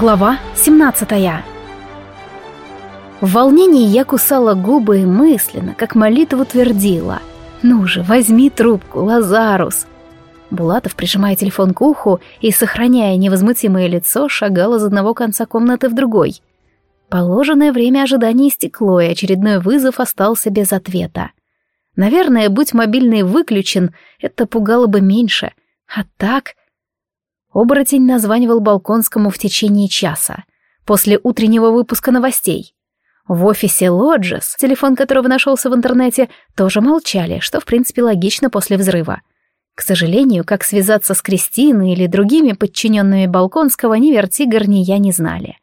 Глава 17 В волнении я кусала губы и мысленно, как молитву твердила. «Ну же, возьми трубку, Лазарус!» Булатов, прижимая телефон к уху и, сохраняя невозмутимое лицо, шагал из одного конца комнаты в другой. Положенное время ожидания истекло, и очередной вызов остался без ответа. Наверное, будь мобильный выключен, это пугало бы меньше. А так... Оборотень названивал Балконскому в течение часа, после утреннего выпуска новостей. В офисе Лоджес, телефон которого нашелся в интернете, тоже молчали, что в принципе логично после взрыва. К сожалению, как связаться с Кристиной или другими подчиненными Балконского, ни Вертигар, ни я не знали.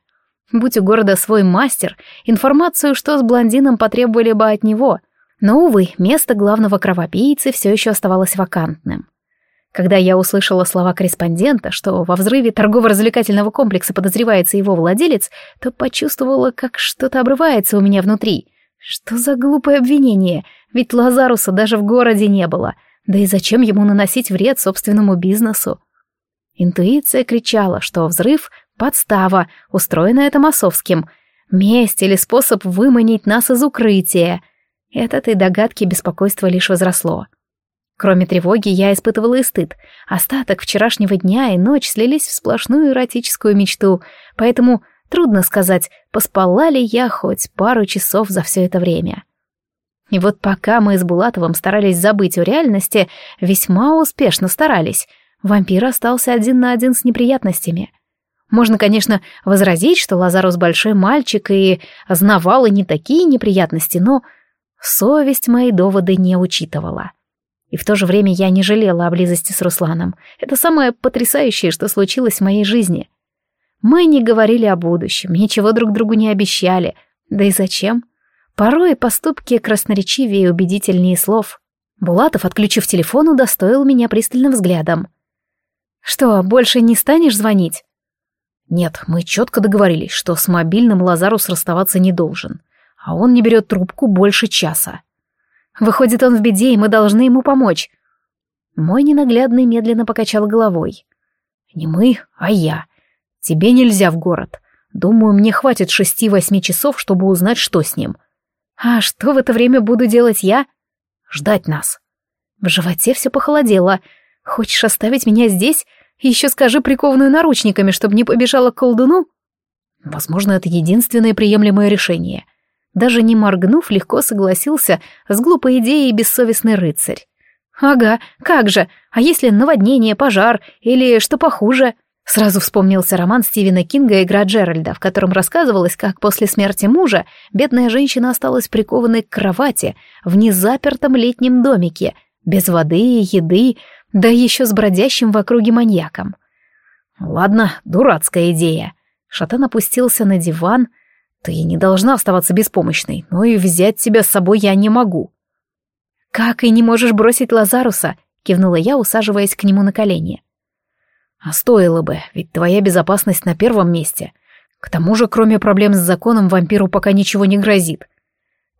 Будь у города свой мастер, информацию, что с блондином потребовали бы от него. Но, увы, место главного кровопийцы все еще оставалось вакантным. Когда я услышала слова корреспондента, что во взрыве торгово-развлекательного комплекса подозревается его владелец, то почувствовала, как что-то обрывается у меня внутри. Что за глупое обвинение? Ведь Лазаруса даже в городе не было. Да и зачем ему наносить вред собственному бизнесу? Интуиция кричала, что взрыв — подстава, устроенная Томасовским. Месть или способ выманить нас из укрытия. И от этой догадки беспокойство лишь возросло. Кроме тревоги, я испытывала и стыд. Остаток вчерашнего дня и ночь слились в сплошную эротическую мечту, поэтому трудно сказать, поспала ли я хоть пару часов за все это время. И вот пока мы с Булатовым старались забыть о реальности, весьма успешно старались, вампир остался один на один с неприятностями. Можно, конечно, возразить, что Лазарус большой мальчик и знавал и не такие неприятности, но совесть мои доводы не учитывала. И в то же время я не жалела о близости с Русланом. Это самое потрясающее, что случилось в моей жизни. Мы не говорили о будущем, ничего друг другу не обещали. Да и зачем? Порой поступки красноречивее и убедительнее слов. Булатов, отключив телефон, удостоил меня пристальным взглядом. «Что, больше не станешь звонить?» «Нет, мы четко договорились, что с мобильным Лазарус расставаться не должен, а он не берет трубку больше часа». Выходит, он в беде, и мы должны ему помочь. Мой ненаглядный медленно покачал головой. Не мы, а я. Тебе нельзя в город. Думаю, мне хватит шести-восьми часов, чтобы узнать, что с ним. А что в это время буду делать я? Ждать нас. В животе все похолодело. Хочешь оставить меня здесь? Еще скажи прикованную наручниками, чтобы не побежала к колдуну? Возможно, это единственное приемлемое решение. Даже не моргнув, легко согласился с глупой идеей бессовестный рыцарь. «Ага, как же, а если наводнение, пожар или что похуже?» Сразу вспомнился роман Стивена Кинга «Игра Джеральда», в котором рассказывалось, как после смерти мужа бедная женщина осталась прикованной к кровати в незапертом летнем домике, без воды и еды, да еще с бродящим в округе маньяком. «Ладно, дурацкая идея». Шатан опустился на диван, — ты не должна оставаться беспомощной, но и взять тебя с собой я не могу. Как и не можешь бросить Лазаруса? кивнула я, усаживаясь к нему на колени. А стоило бы, ведь твоя безопасность на первом месте. К тому же, кроме проблем с законом, вампиру пока ничего не грозит.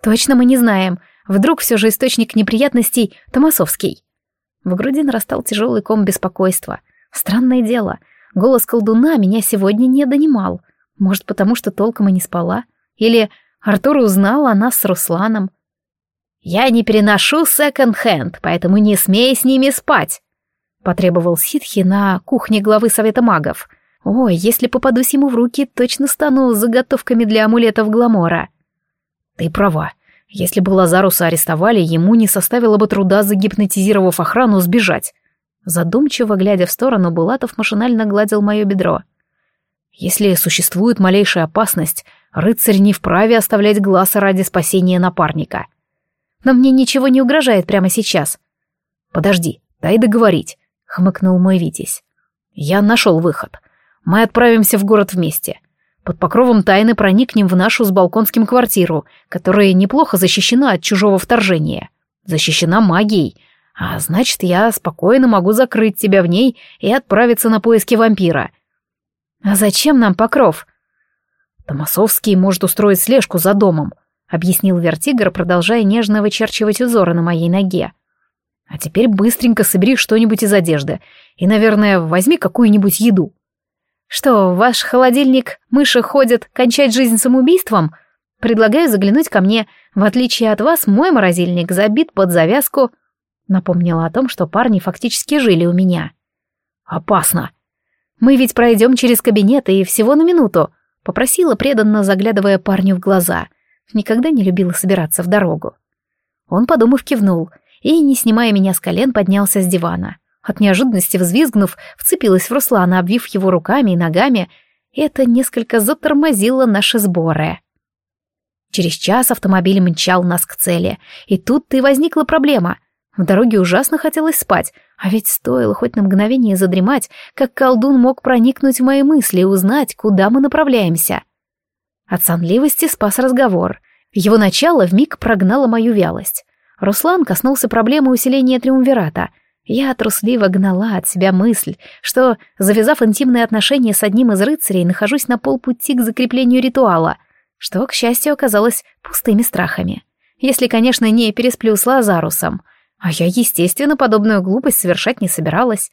Точно мы не знаем. Вдруг все же источник неприятностей Томасовский. В груди нарастал тяжелый ком беспокойства. Странное дело, голос колдуна меня сегодня не донимал — может, потому что толком и не спала? Или Артур узнал о нас с Русланом? «Я не переношу секонд-хенд, поэтому не смей с ними спать», — потребовал Ситхи на кухне главы Совета магов. «Ой, если попадусь ему в руки, точно стану заготовками для амулетов Гламора». «Ты права. Если бы Лазаруса арестовали, ему не составило бы труда, загипнотизировав охрану, сбежать». Задумчиво глядя в сторону, Булатов машинально гладил мое бедро. Если существует малейшая опасность, рыцарь не вправе оставлять глаз ради спасения напарника. Но мне ничего не угрожает прямо сейчас. Подожди, дай договорить, хмыкнул мой Витязь. Я нашел выход. Мы отправимся в город вместе. Под покровом тайны проникнем в нашу с балконским квартиру, которая неплохо защищена от чужого вторжения. Защищена магией, а значит, я спокойно могу закрыть тебя в ней и отправиться на поиски вампира — «А зачем нам покров?» «Томасовский может устроить слежку за домом», — объяснил Вертигр, продолжая нежно вычерчивать узоры на моей ноге. «А теперь быстренько собери что-нибудь из одежды и, наверное, возьми какую-нибудь еду». Что, ваш холодильник мыши ходят кончать жизнь самоубийством? Предлагаю заглянуть ко мне. В отличие от вас, мой морозильник забит под завязку. Напомнила о том, что парни фактически жили у меня. Опасно. Мы ведь пройдем через кабинет и всего на минуту. Попросила преданно, заглядывая парню в глаза. Никогда не любила собираться в дорогу. Он, подумав, кивнул и, не снимая меня с колен, поднялся с дивана. От неожиданности взвизгнув, вцепилась в Руслана, обвив его руками и ногами. Это несколько затормозило наши сборы. Через час автомобиль мчал нас к цели, и тут-то и возникла проблема. В дороге ужасно хотелось спать, а ведь стоило хоть на мгновение задремать, как колдун мог проникнуть в мои мысли и узнать, куда мы направляемся. От сонливости спас разговор. Его начало вмиг прогнало мою вялость. Руслан коснулся проблемы усиления триумвирата. Я трусливо гнала от себя мысль, что, завязав интимные отношения с одним из рыцарей, нахожусь на полпути к закреплению ритуала, что, к счастью, оказалось пустыми страхами. Если, конечно, не пересплю с Лазарусом — а я, естественно, подобную глупость совершать не собиралась.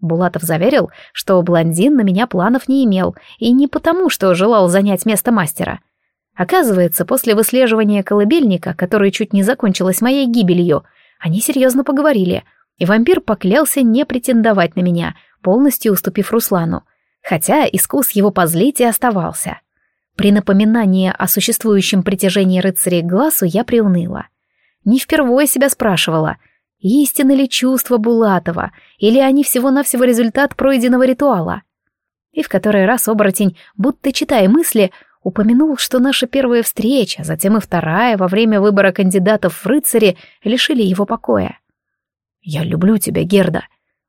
Булатов заверил, что блондин на меня планов не имел, и не потому, что желал занять место мастера. Оказывается, после выслеживания колыбельника, которое чуть не закончилось моей гибелью, они серьезно поговорили, и вампир поклялся не претендовать на меня, полностью уступив Руслану, хотя искус его позлить и оставался. При напоминании о существующем притяжении рыцарей к глазу я приуныла. Не впервые себя спрашивала, истинны ли чувства Булатова, или они всего-навсего результат пройденного ритуала. И в который раз оборотень, будто читая мысли, упомянул, что наша первая встреча, затем и вторая во время выбора кандидатов в рыцари лишили его покоя. «Я люблю тебя, Герда».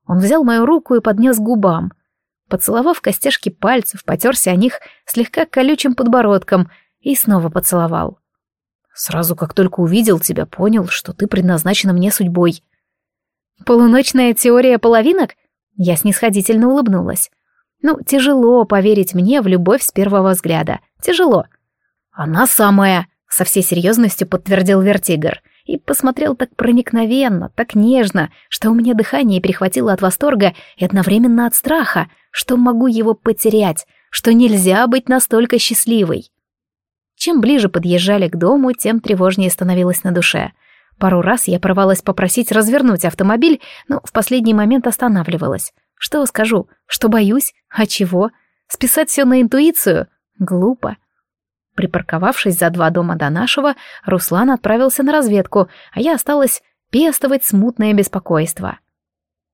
Он взял мою руку и поднес к губам. Поцеловав костяшки пальцев, потерся о них слегка колючим подбородком и снова поцеловал. Сразу, как только увидел тебя, понял, что ты предназначена мне судьбой. Полуночная теория половинок? Я снисходительно улыбнулась. Ну, тяжело поверить мне в любовь с первого взгляда. Тяжело. Она самая, со всей серьезностью подтвердил Вертигр и посмотрел так проникновенно, так нежно, что у меня дыхание перехватило от восторга и одновременно от страха, что могу его потерять, что нельзя быть настолько счастливой. Чем ближе подъезжали к дому, тем тревожнее становилось на душе. Пару раз я порвалась попросить развернуть автомобиль, но в последний момент останавливалась. Что скажу? Что боюсь? А чего? Списать все на интуицию? Глупо. Припарковавшись за два дома до нашего, Руслан отправился на разведку, а я осталась пестовать смутное беспокойство.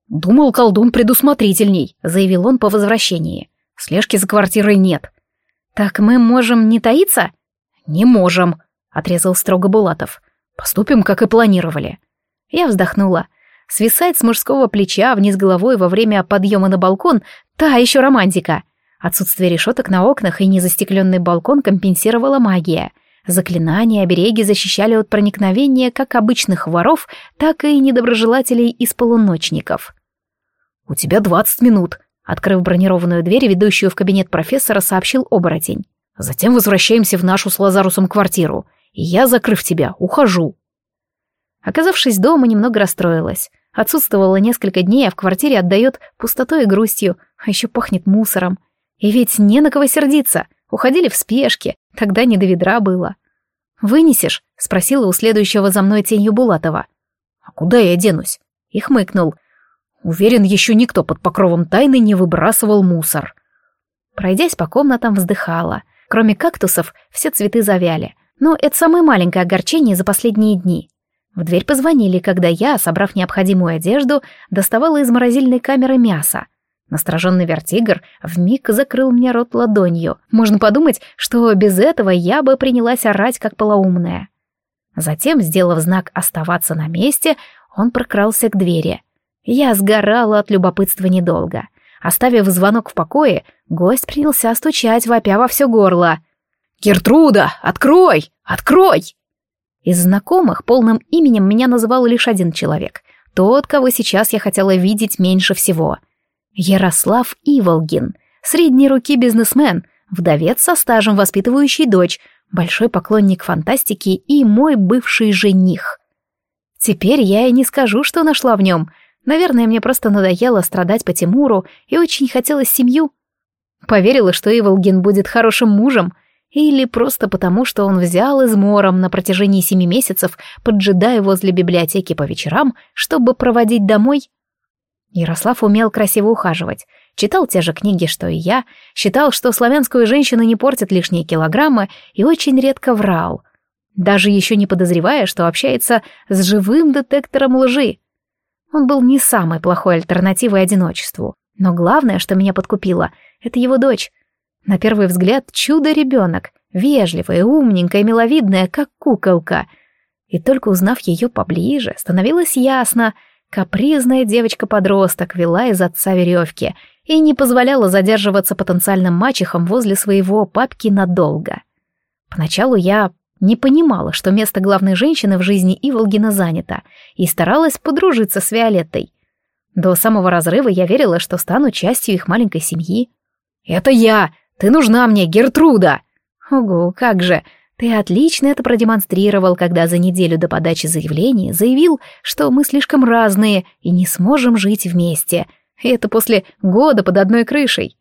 «Думал, колдун предусмотрительней», — заявил он по возвращении. «Слежки за квартирой нет». «Так мы можем не таиться?» «Не можем», — отрезал строго Булатов. «Поступим, как и планировали». Я вздохнула. Свисать с мужского плеча вниз головой во время подъема на балкон — та еще романтика. Отсутствие решеток на окнах и незастекленный балкон компенсировала магия. Заклинания обереги защищали от проникновения как обычных воров, так и недоброжелателей из полуночников. «У тебя двадцать минут», — открыв бронированную дверь, ведущую в кабинет профессора, сообщил оборотень. Затем возвращаемся в нашу с Лазарусом квартиру, и я, закрыв тебя, ухожу. Оказавшись дома, немного расстроилась. Отсутствовала несколько дней, а в квартире отдает пустотой и грустью, а еще пахнет мусором. И ведь не на кого сердиться. Уходили в спешке, тогда не до ведра было. «Вынесешь?» — спросила у следующего за мной тенью Булатова. «А куда я денусь?» — и хмыкнул. Уверен, еще никто под покровом тайны не выбрасывал мусор. Пройдясь по комнатам, вздыхала. Кроме кактусов, все цветы завяли. Но это самое маленькое огорчение за последние дни. В дверь позвонили, когда я, собрав необходимую одежду, доставала из морозильной камеры мясо. Настороженный вертигр вмиг закрыл мне рот ладонью. Можно подумать, что без этого я бы принялась орать, как полоумная. Затем, сделав знак «оставаться на месте», он прокрался к двери. Я сгорала от любопытства недолго — Оставив звонок в покое, гость принялся стучать, вопя во все горло. «Гертруда, открой! Открой!» Из знакомых полным именем меня называл лишь один человек. Тот, кого сейчас я хотела видеть меньше всего. Ярослав Иволгин, средней руки бизнесмен, вдовец со стажем, воспитывающий дочь, большой поклонник фантастики и мой бывший жених. Теперь я и не скажу, что нашла в нем — Наверное, мне просто надоело страдать по Тимуру и очень хотелось семью. Поверила, что Иволгин будет хорошим мужем, или просто потому, что он взял измором на протяжении семи месяцев, поджидая возле библиотеки по вечерам, чтобы проводить домой? Ярослав умел красиво ухаживать, читал те же книги, что и я, считал, что славянскую женщину не портят лишние килограммы и очень редко врал, даже еще не подозревая, что общается с живым детектором лжи. Он был не самой плохой альтернативой одиночеству, но главное, что меня подкупило, это его дочь. На первый взгляд чудо-ребенок, вежливая, умненькая, миловидная, как куколка. И только узнав ее поближе, становилось ясно — Капризная девочка-подросток вела из отца веревки и не позволяла задерживаться потенциальным мачехам возле своего папки надолго. Поначалу я не понимала, что место главной женщины в жизни Иволгина занято, и старалась подружиться с Виолеттой. До самого разрыва я верила, что стану частью их маленькой семьи. «Это я! Ты нужна мне, Гертруда!» «Ого, как же! Ты отлично это продемонстрировал, когда за неделю до подачи заявления заявил, что мы слишком разные и не сможем жить вместе. И это после года под одной крышей.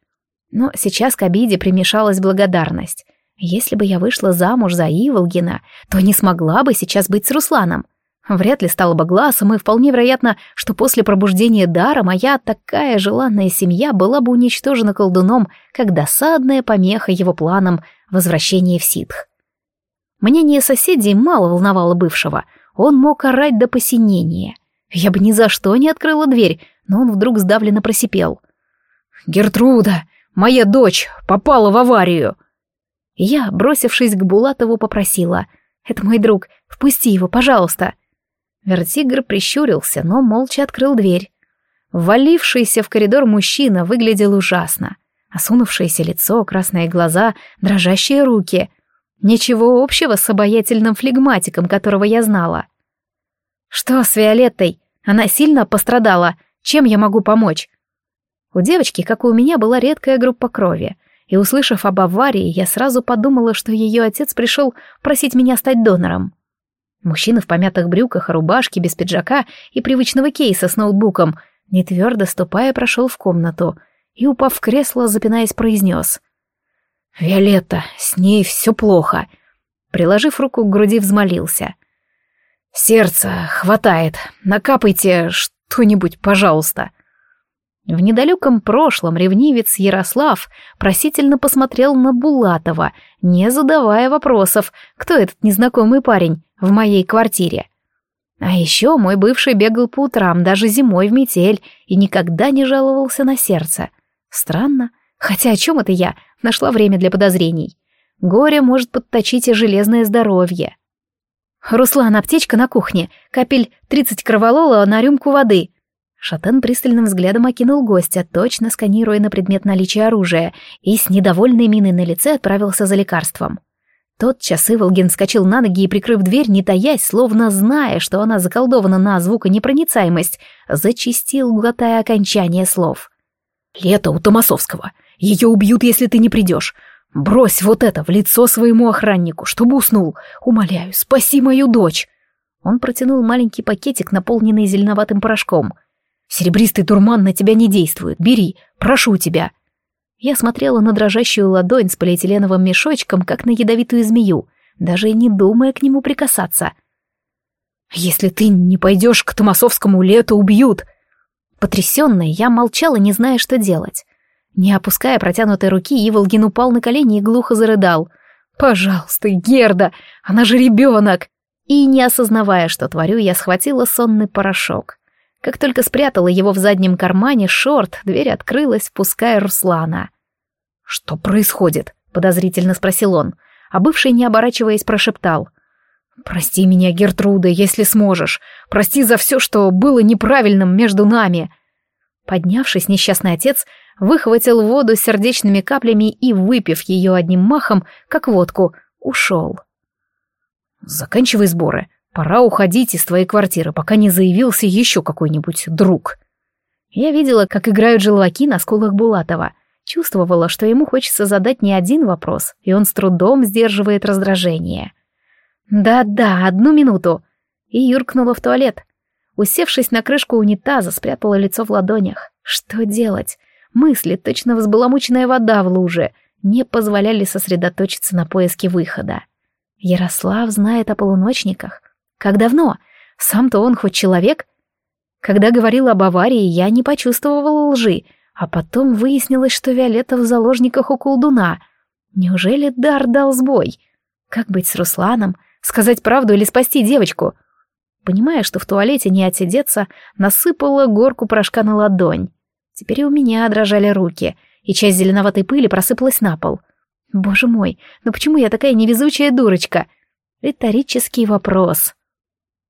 Но сейчас к обиде примешалась благодарность. Если бы я вышла замуж за Иволгина, то не смогла бы сейчас быть с Русланом. Вряд ли стала бы глазом, и вполне вероятно, что после пробуждения дара моя такая желанная семья была бы уничтожена колдуном, как досадная помеха его планам возвращения в ситх. Мнение соседей мало волновало бывшего. Он мог орать до посинения. Я бы ни за что не открыла дверь, но он вдруг сдавленно просипел. «Гертруда, моя дочь, попала в аварию!» Я, бросившись к Булатову, попросила. «Это мой друг, впусти его, пожалуйста!» Вертигр прищурился, но молча открыл дверь. Ввалившийся в коридор мужчина выглядел ужасно. Осунувшееся лицо, красные глаза, дрожащие руки — Ничего общего с обаятельным флегматиком, которого я знала. «Что с Виолеттой? Она сильно пострадала. Чем я могу помочь?» У девочки, как и у меня, была редкая группа крови, и, услышав об аварии, я сразу подумала, что ее отец пришел просить меня стать донором. Мужчина в помятых брюках рубашке, без пиджака и привычного кейса с ноутбуком, не твердо ступая, прошел в комнату и, упав в кресло, запинаясь, произнес — «Виолетта, с ней все плохо», — приложив руку к груди, взмолился. «Сердце хватает, накапайте что-нибудь, пожалуйста». В недалеком прошлом ревнивец Ярослав просительно посмотрел на Булатова, не задавая вопросов, кто этот незнакомый парень в моей квартире. А еще мой бывший бегал по утрам, даже зимой в метель, и никогда не жаловался на сердце. Странно. Хотя о чем это я? Нашла время для подозрений. Горе может подточить и железное здоровье. «Руслан, аптечка на кухне. Капель тридцать кроволола на рюмку воды». Шатен пристальным взглядом окинул гостя, точно сканируя на предмет наличия оружия, и с недовольной миной на лице отправился за лекарством. Тотчас Иволгин вскочил на ноги и, прикрыв дверь, не таясь, словно зная, что она заколдована на звуконепроницаемость, зачистил, глотая окончание слов. «Лето у Томасовского. Ее убьют, если ты не придешь. Брось вот это в лицо своему охраннику, чтобы уснул. Умоляю, спаси мою дочь. Он протянул маленький пакетик, наполненный зеленоватым порошком. Серебристый дурман на тебя не действует. Бери, прошу тебя. Я смотрела на дрожащую ладонь с полиэтиленовым мешочком, как на ядовитую змею, даже не думая к нему прикасаться. «Если ты не пойдешь к Томасовскому, Лето убьют!» Потрясенная, я молчала, не зная, что делать. Не опуская протянутой руки, Иволгин упал на колени и глухо зарыдал. «Пожалуйста, Герда, она же ребенок!» И, не осознавая, что творю, я схватила сонный порошок. Как только спрятала его в заднем кармане шорт, дверь открылась, впуская Руслана. «Что происходит?» — подозрительно спросил он, а бывший, не оборачиваясь, прошептал. «Прости меня, Гертруда, если сможешь. Прости за все, что было неправильным между нами». Поднявшись, несчастный отец выхватил воду с сердечными каплями и, выпив ее одним махом, как водку, ушел. «Заканчивай сборы. Пора уходить из твоей квартиры, пока не заявился еще какой-нибудь друг». Я видела, как играют желваки на скулах Булатова. Чувствовала, что ему хочется задать не один вопрос, и он с трудом сдерживает раздражение. «Да-да, одну минуту!» И юркнула в туалет. Усевшись на крышку унитаза, спрятала лицо в ладонях. «Что делать? мысли, точно взбаламученная вода в луже, не позволяли сосредоточиться на поиске выхода. Ярослав знает о полуночниках. Как давно? Сам-то он хоть человек? Когда говорил об аварии, я не почувствовала лжи, а потом выяснилось, что Виолетта в заложниках у колдуна. Неужели дар дал сбой? Как быть с Русланом? Сказать правду или спасти девочку? Понимая, что в туалете не отсидеться, насыпала горку порошка на ладонь. Теперь у меня дрожали руки, и часть зеленоватой пыли просыпалась на пол. Боже мой, ну почему я такая невезучая дурочка? Риторический вопрос.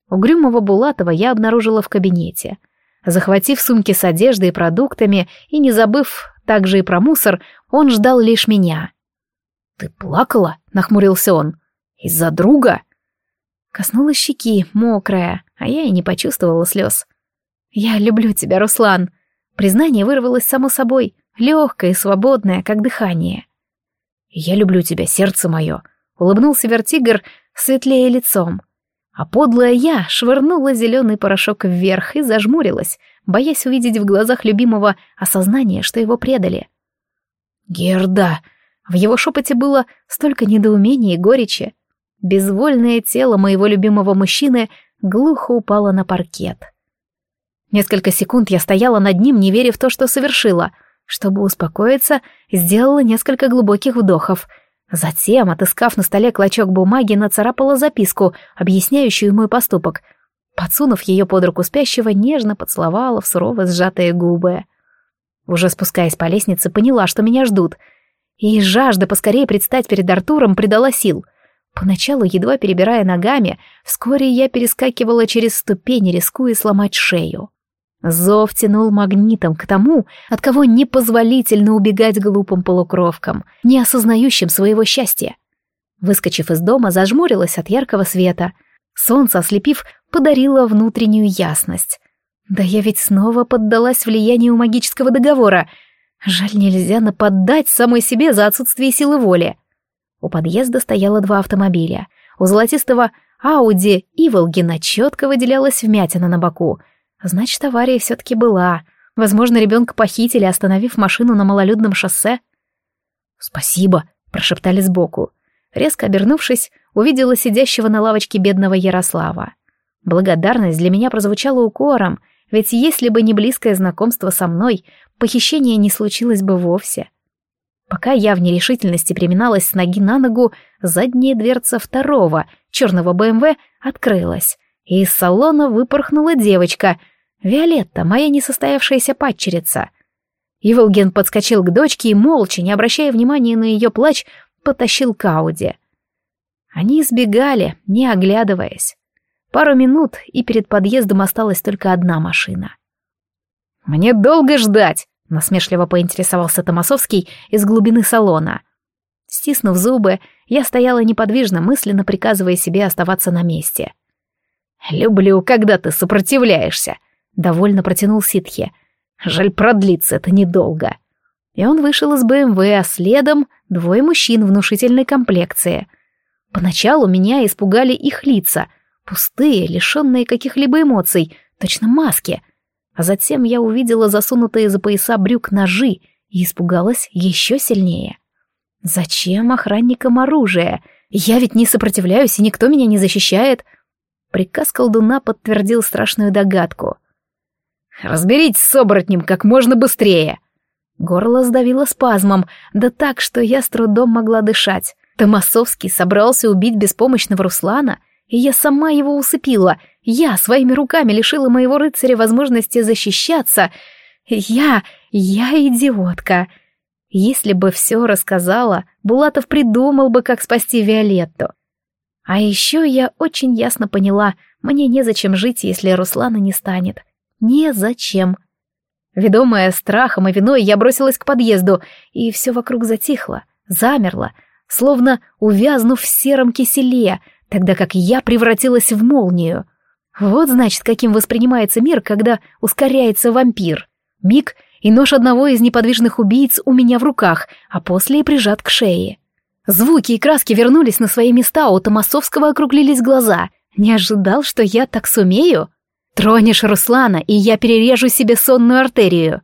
Угрюмого Булатова я обнаружила в кабинете. Захватив сумки с одеждой и продуктами и не забыв также и про мусор, он ждал лишь меня. «Ты плакала?» — нахмурился он. «Из-за друга?» Коснулась щеки, мокрая, а я и не почувствовала слез. «Я люблю тебя, Руслан!» Признание вырвалось само собой, легкое и свободное, как дыхание. «Я люблю тебя, сердце мое!» — улыбнулся Вертигр, светлее лицом. А подлая я швырнула зеленый порошок вверх и зажмурилась, боясь увидеть в глазах любимого осознание, что его предали. «Герда!» В его шепоте было столько недоумения и горечи. Безвольное тело моего любимого мужчины глухо упало на паркет. Несколько секунд я стояла над ним, не веря в то, что совершила. Чтобы успокоиться, сделала несколько глубоких вдохов — Затем, отыскав на столе клочок бумаги, нацарапала записку, объясняющую мой поступок. Подсунув ее под руку спящего, нежно поцеловала в сурово сжатые губы. Уже спускаясь по лестнице, поняла, что меня ждут. И жажда поскорее предстать перед Артуром придала сил. Поначалу, едва перебирая ногами, вскоре я перескакивала через ступени, рискуя сломать шею. Зов тянул магнитом к тому, от кого непозволительно убегать глупым полукровкам, не осознающим своего счастья. Выскочив из дома, зажмурилась от яркого света. Солнце, ослепив, подарило внутреннюю ясность. Да я ведь снова поддалась влиянию магического договора. Жаль, нельзя нападать самой себе за отсутствие силы воли. У подъезда стояло два автомобиля. У золотистого Ауди Иволгина четко выделялась вмятина на боку — Значит, авария все-таки была. Возможно, ребенка похитили, остановив машину на малолюдном шоссе. «Спасибо», — прошептали сбоку. Резко обернувшись, увидела сидящего на лавочке бедного Ярослава. Благодарность для меня прозвучала укором, ведь если бы не близкое знакомство со мной, похищение не случилось бы вовсе. Пока я в нерешительности приминалась с ноги на ногу, задняя дверца второго, черного БМВ, открылась, и из салона выпорхнула девочка, Виолетта, моя несостоявшаяся падчерица. Иволген подскочил к дочке и, молча, не обращая внимания на ее плач, потащил к Ауди. Они избегали, не оглядываясь. Пару минут, и перед подъездом осталась только одна машина. «Мне долго ждать!» — насмешливо поинтересовался Томасовский из глубины салона. Стиснув зубы, я стояла неподвижно, мысленно приказывая себе оставаться на месте. «Люблю, когда ты сопротивляешься», — довольно протянул ситхи. «Жаль, продлится это недолго». И он вышел из БМВ, а следом двое мужчин внушительной комплекции. Поначалу меня испугали их лица, пустые, лишенные каких-либо эмоций, точно маски. А затем я увидела засунутые за пояса брюк ножи и испугалась еще сильнее. Зачем охранникам оружие? Я ведь не сопротивляюсь, и никто меня не защищает. Приказ колдуна подтвердил страшную догадку. «Разберитесь с оборотнем как можно быстрее!» Горло сдавило спазмом, да так, что я с трудом могла дышать. Томасовский собрался убить беспомощного Руслана, и я сама его усыпила. Я своими руками лишила моего рыцаря возможности защищаться. Я... я идиотка. Если бы все рассказала, Булатов придумал бы, как спасти Виолетту. А еще я очень ясно поняла, мне незачем жить, если Руслана не станет. Незачем. Ведомая страхом и виной, я бросилась к подъезду, и все вокруг затихло, замерло, словно увязнув в сером киселе, тогда как я превратилась в молнию. Вот, значит, каким воспринимается мир, когда ускоряется вампир. Миг, и нож одного из неподвижных убийц у меня в руках, а после и прижат к шее. Звуки и краски вернулись на свои места, у Томасовского округлились глаза. Не ожидал, что я так сумею? Тронешь Руслана, и я перережу себе сонную артерию.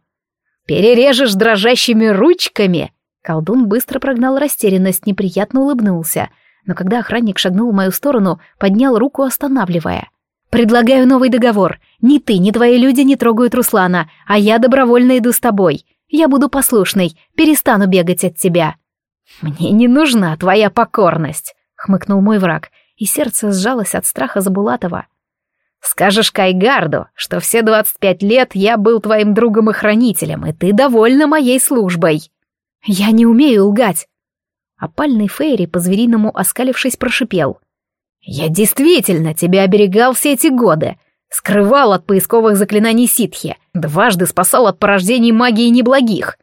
Перережешь дрожащими ручками!» Колдун быстро прогнал растерянность, неприятно улыбнулся, но когда охранник шагнул в мою сторону, поднял руку, останавливая. «Предлагаю новый договор. Ни ты, ни твои люди не трогают Руслана, а я добровольно иду с тобой. Я буду послушной, перестану бегать от тебя». «Мне не нужна твоя покорность», — хмыкнул мой враг, и сердце сжалось от страха за Булатова. «Скажешь Кайгарду, что все двадцать пять лет я был твоим другом и хранителем, и ты довольна моей службой». «Я не умею лгать!» Опальный Фейри, по-звериному оскалившись, прошипел. «Я действительно тебя оберегал все эти годы, скрывал от поисковых заклинаний ситхи, дважды спасал от порождений магии неблагих».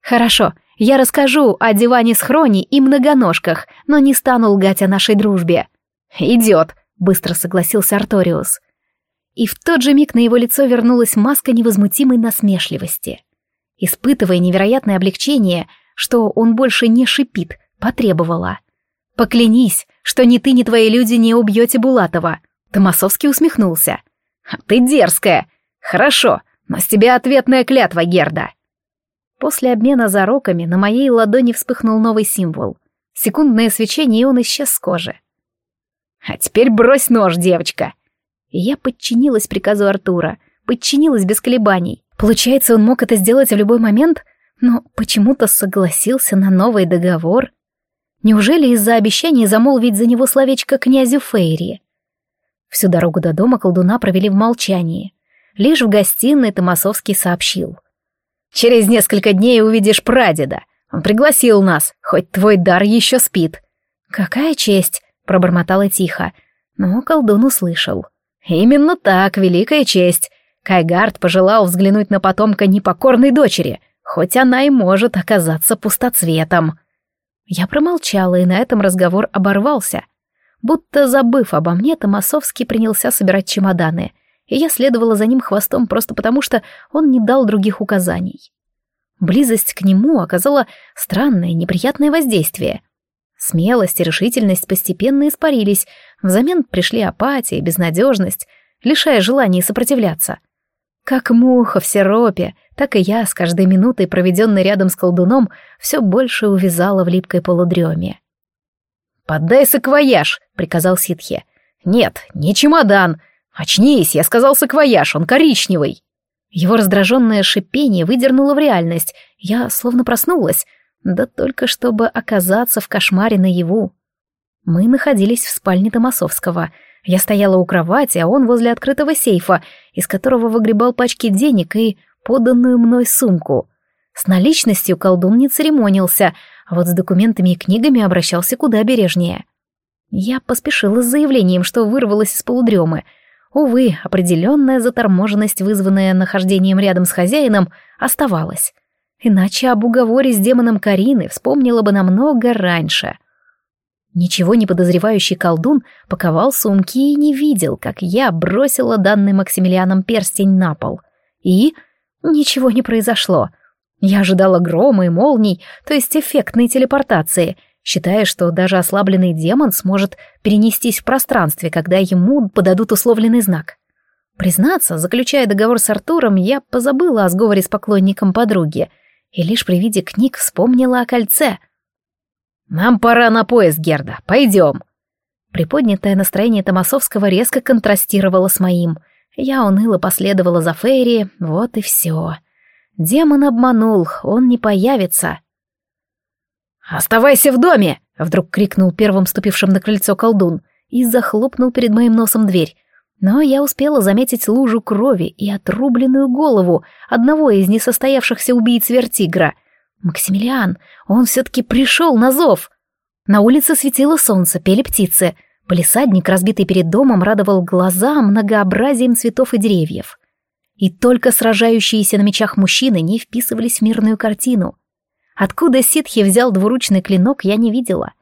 «Хорошо, я расскажу о диване с хрони и многоножках, но не стану лгать о нашей дружбе». «Идет», — быстро согласился Арториус. И в тот же миг на его лицо вернулась маска невозмутимой насмешливости испытывая невероятное облегчение, что он больше не шипит, потребовала. «Поклянись, что ни ты, ни твои люди не убьете Булатова!» Томасовский усмехнулся. «Ты дерзкая! Хорошо, но с тебя ответная клятва, Герда!» После обмена зароками на моей ладони вспыхнул новый символ. Секундное свечение, и он исчез с кожи. «А теперь брось нож, девочка!» И я подчинилась приказу Артура, подчинилась без колебаний. Получается, он мог это сделать в любой момент, но почему-то согласился на новый договор. Неужели из-за обещания замолвить за него словечко князю Фейри? Всю дорогу до дома колдуна провели в молчании. Лишь в гостиной Томасовский сообщил. «Через несколько дней увидишь прадеда. Он пригласил нас, хоть твой дар еще спит». «Какая честь!» — пробормотала тихо. Но колдун услышал. «Именно так, великая честь. Кайгард пожелал взглянуть на потомка непокорной дочери, хоть она и может оказаться пустоцветом. Я промолчала, и на этом разговор оборвался. Будто забыв обо мне, Томасовский принялся собирать чемоданы, и я следовала за ним хвостом просто потому, что он не дал других указаний. Близость к нему оказала странное, неприятное воздействие. Смелость и решительность постепенно испарились, взамен пришли апатия и безнадежность, лишая желания сопротивляться — как муха в сиропе, так и я, с каждой минутой, проведенной рядом с колдуном, все больше увязала в липкой полудреме. «Поддай саквояж», — приказал Ситхе. «Нет, не чемодан. Очнись, я сказал саквояж, он коричневый». Его раздраженное шипение выдернуло в реальность. Я словно проснулась, да только чтобы оказаться в кошмаре наяву. Мы находились в спальне Томасовского — я стояла у кровати, а он возле открытого сейфа, из которого выгребал пачки денег и поданную мной сумку. С наличностью колдун не церемонился, а вот с документами и книгами обращался куда бережнее. Я поспешила с заявлением, что вырвалась из полудремы. Увы, определенная заторможенность, вызванная нахождением рядом с хозяином, оставалась. Иначе об уговоре с демоном Карины вспомнила бы намного раньше. Ничего не подозревающий колдун паковал сумки и не видел, как я бросила данный Максимилианом перстень на пол. И ничего не произошло. Я ожидала грома и молний, то есть эффектной телепортации, считая, что даже ослабленный демон сможет перенестись в пространстве, когда ему подадут условленный знак. Признаться, заключая договор с Артуром, я позабыла о сговоре с поклонником подруги и лишь при виде книг вспомнила о кольце — «Нам пора на поезд, Герда, пойдем!» Приподнятое настроение Томасовского резко контрастировало с моим. Я уныло последовала за Фейри, вот и все. Демон обманул, он не появится. «Оставайся в доме!» — вдруг крикнул первым ступившим на крыльцо колдун и захлопнул перед моим носом дверь. Но я успела заметить лужу крови и отрубленную голову одного из несостоявшихся убийц Вертигра — Максимилиан, он все-таки пришел на зов. На улице светило солнце, пели птицы. Полисадник, разбитый перед домом, радовал глаза многообразием цветов и деревьев. И только сражающиеся на мечах мужчины не вписывались в мирную картину. Откуда ситхи взял двуручный клинок, я не видела.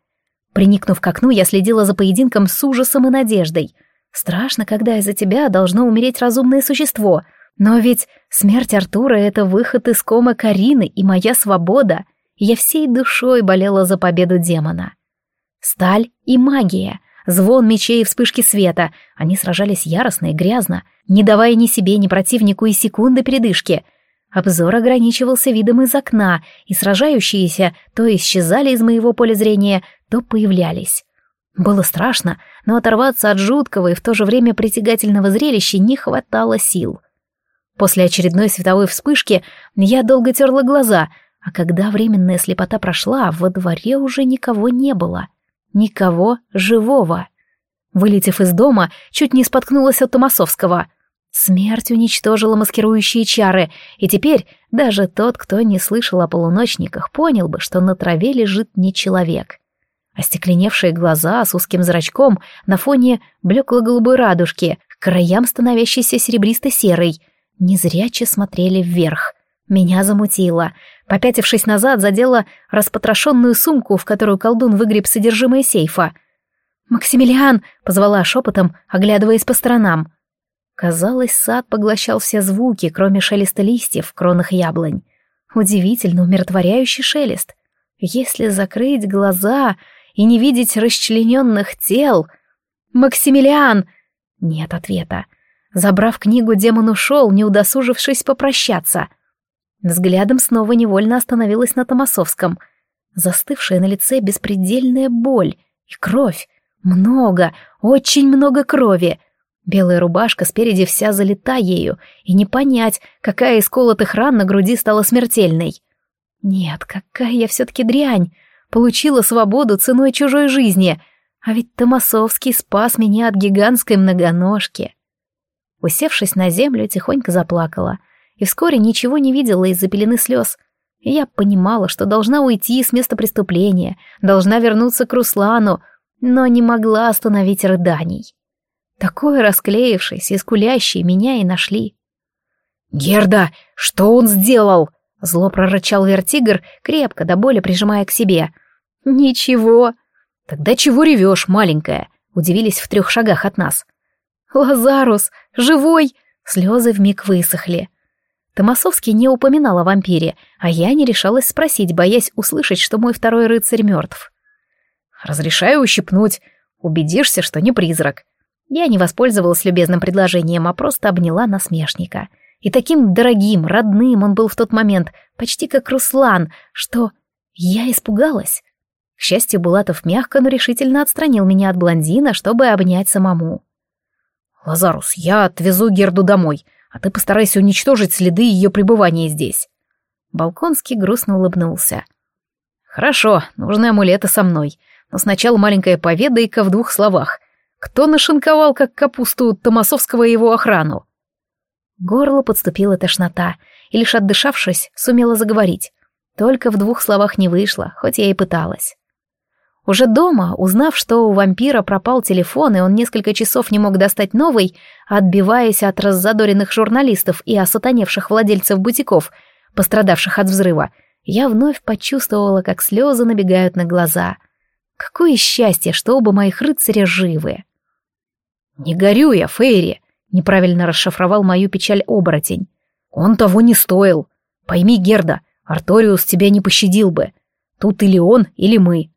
Приникнув к окну, я следила за поединком с ужасом и надеждой. Страшно, когда из-за тебя должно умереть разумное существо — но ведь смерть Артура — это выход из кома Карины и моя свобода, я всей душой болела за победу демона. Сталь и магия, звон мечей и вспышки света, они сражались яростно и грязно, не давая ни себе, ни противнику и секунды передышки. Обзор ограничивался видом из окна, и сражающиеся то исчезали из моего поля зрения, то появлялись. Было страшно, но оторваться от жуткого и в то же время притягательного зрелища не хватало сил. После очередной световой вспышки я долго терла глаза, а когда временная слепота прошла, во дворе уже никого не было. Никого живого. Вылетев из дома, чуть не споткнулась от Томасовского. Смерть уничтожила маскирующие чары, и теперь даже тот, кто не слышал о полуночниках, понял бы, что на траве лежит не человек. Остекленевшие глаза с узким зрачком на фоне блекло-голубой радужки, к краям становящейся серебристо-серой, незряче смотрели вверх. Меня замутило. Попятившись назад, задела распотрошенную сумку, в которую колдун выгреб содержимое сейфа. «Максимилиан!» — позвала шепотом, оглядываясь по сторонам. Казалось, сад поглощал все звуки, кроме шелеста листьев в кронах яблонь. Удивительно умиротворяющий шелест. Если закрыть глаза и не видеть расчлененных тел... «Максимилиан!» Нет ответа. Забрав книгу, демон ушел, не удосужившись попрощаться. Взглядом снова невольно остановилась на Томасовском. Застывшая на лице беспредельная боль и кровь. Много, очень много крови. Белая рубашка спереди вся залита ею, и не понять, какая из колотых ран на груди стала смертельной. Нет, какая я все-таки дрянь. Получила свободу ценой чужой жизни. А ведь Томасовский спас меня от гигантской многоножки. Усевшись на землю, тихонько заплакала. И вскоре ничего не видела из-за пелены слез. я понимала, что должна уйти с места преступления, должна вернуться к Руслану, но не могла остановить рыданий. Такой расклеившийся и скулящий меня и нашли. «Герда, что он сделал?» — зло прорычал вертигр, крепко до боли прижимая к себе. «Ничего». «Тогда чего ревешь, маленькая?» — удивились в трех шагах от нас. «Лазарус! Живой!» Слезы вмиг высохли. Томасовский не упоминал о вампире, а я не решалась спросить, боясь услышать, что мой второй рыцарь мертв. Разрешаю ущипнуть. Убедишься, что не призрак. Я не воспользовалась любезным предложением, а просто обняла насмешника. И таким дорогим, родным он был в тот момент, почти как Руслан, что я испугалась. К счастью, Булатов мягко, но решительно отстранил меня от блондина, чтобы обнять самому. «Лазарус, я отвезу Герду домой, а ты постарайся уничтожить следы ее пребывания здесь». Балконский грустно улыбнулся. «Хорошо, нужны амулеты со мной. Но сначала маленькая поведай-ка в двух словах. Кто нашинковал, как капусту, Томасовского и его охрану? Горло подступила тошнота, и лишь отдышавшись, сумела заговорить. Только в двух словах не вышло, хоть я и пыталась. Уже дома, узнав, что у вампира пропал телефон, и он несколько часов не мог достать новый, отбиваясь от раззадоренных журналистов и осатаневших владельцев бутиков, пострадавших от взрыва, я вновь почувствовала, как слезы набегают на глаза — Какое счастье, что оба моих рыцаря живы. «Не горю я, Фейри!» — неправильно расшифровал мою печаль оборотень. «Он того не стоил. Пойми, Герда, Арториус тебя не пощадил бы. Тут или он, или мы.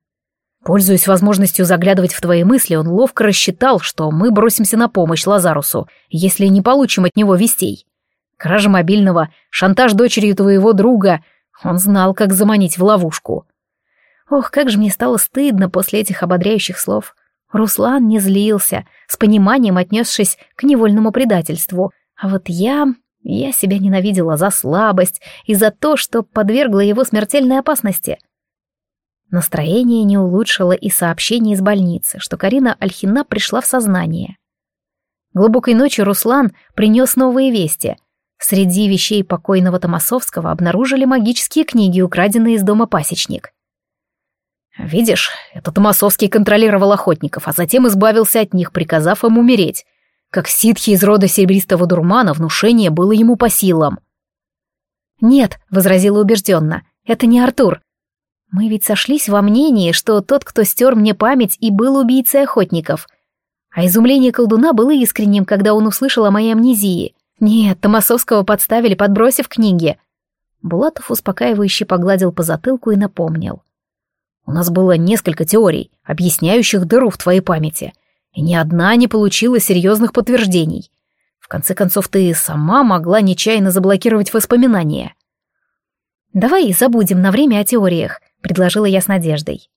Пользуясь возможностью заглядывать в твои мысли, он ловко рассчитал, что мы бросимся на помощь Лазарусу, если не получим от него вестей. Кража мобильного, шантаж дочерью твоего друга. Он знал, как заманить в ловушку. Ох, как же мне стало стыдно после этих ободряющих слов. Руслан не злился, с пониманием отнесшись к невольному предательству. А вот я... Я себя ненавидела за слабость и за то, что подвергла его смертельной опасности. Настроение не улучшило и сообщение из больницы, что Карина Альхина пришла в сознание. Глубокой ночью Руслан принес новые вести. Среди вещей покойного Томасовского обнаружили магические книги, украденные из дома пасечник. Видишь, этот Масовский контролировал охотников, а затем избавился от них, приказав им умереть. Как ситхи из рода серебристого дурмана, внушение было ему по силам. «Нет», — возразила убежденно, — «это не Артур. Мы ведь сошлись во мнении, что тот, кто стер мне память, и был убийцей охотников. А изумление колдуна было искренним, когда он услышал о моей амнезии. Нет, Томасовского подставили, подбросив книги». Булатов успокаивающе погладил по затылку и напомнил. У нас было несколько теорий, объясняющих дыру в твоей памяти, и ни одна не получила серьезных подтверждений. В конце концов, ты сама могла нечаянно заблокировать воспоминания. «Давай забудем на время о теориях», — предложила я с надеждой.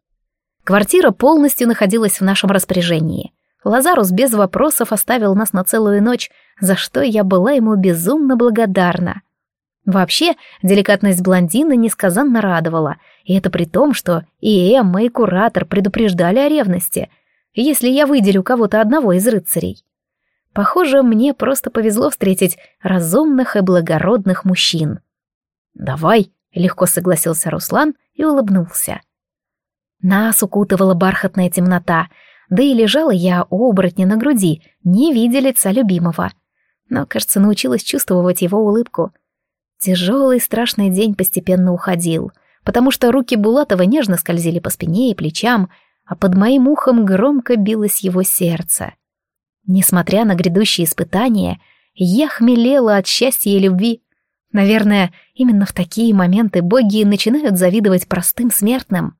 Квартира полностью находилась в нашем распоряжении. Лазарус без вопросов оставил нас на целую ночь, за что я была ему безумно благодарна. Вообще, деликатность блондина несказанно радовала, и это при том, что и Эмма, и куратор предупреждали о ревности, если я выделю кого-то одного из рыцарей. Похоже, мне просто повезло встретить разумных и благородных мужчин. «Давай», — легко согласился Руслан и улыбнулся. Нас укутывала бархатная темнота, да и лежала я у на груди, не видя лица любимого. Но, кажется, научилась чувствовать его улыбку. Тяжелый страшный день постепенно уходил, потому что руки Булатова нежно скользили по спине и плечам, а под моим ухом громко билось его сердце. Несмотря на грядущие испытания, я хмелела от счастья и любви. Наверное, именно в такие моменты боги начинают завидовать простым смертным.